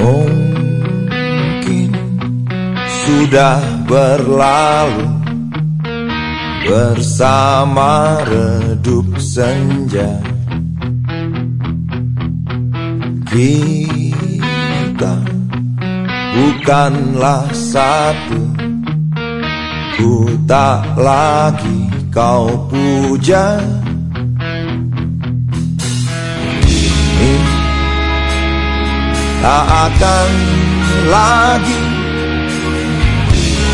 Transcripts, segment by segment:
Mungkin sudah berlalu Bersama redup senja. Kita bukanlah satu Ku tak lagi kau puja tak akan lagi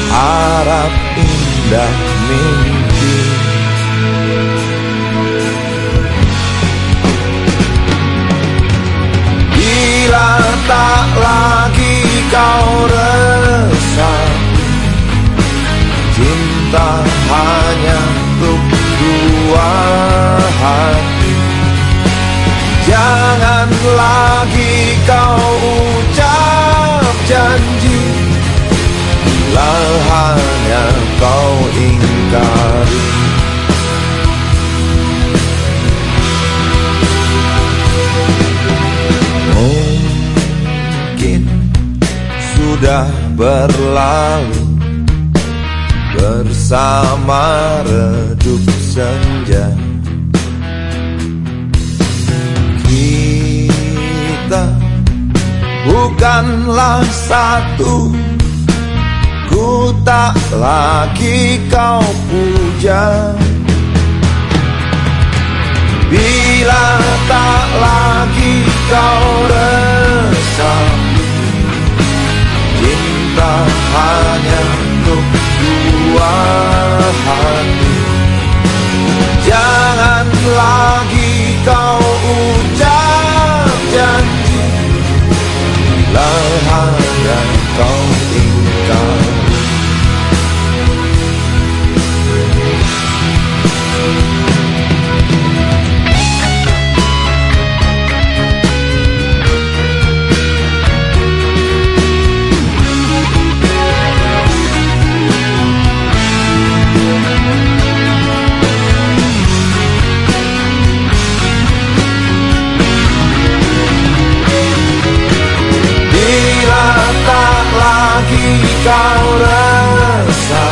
Harap indah mimpi. Bila tak lagi kau resah Cinta hanya untuk dua hati. Jangan lagi kau ucap janji Bila hanya kau ingkari. Mungkin sudah berlalu Bersama redup senja bukanlah satu. Ku tak lagi kau puja. Bila kau rasa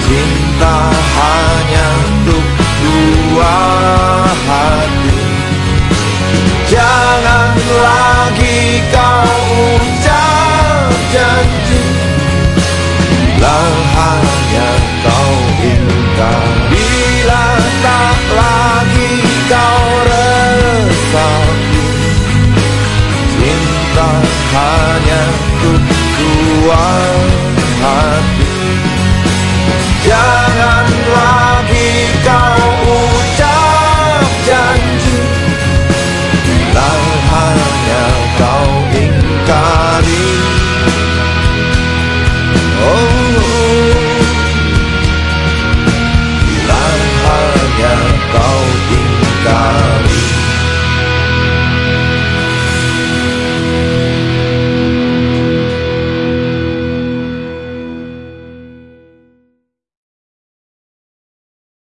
Cinta hanya untuk dua hati. Jangan lagi kau ucap janji. Bila hanya kau ingkar Bila tak lagi kau resah Cinta hanya untuk are